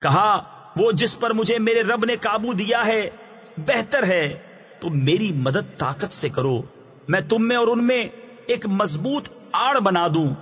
کہا، وہ جس پر مجھے میرے رب نے قابو دیا ہے، بہتر ہے۔ تم میری مدد طاقت سے کرو۔ میں تم میں اور ان میں ایک مضبوط آڑ بنا دوں۔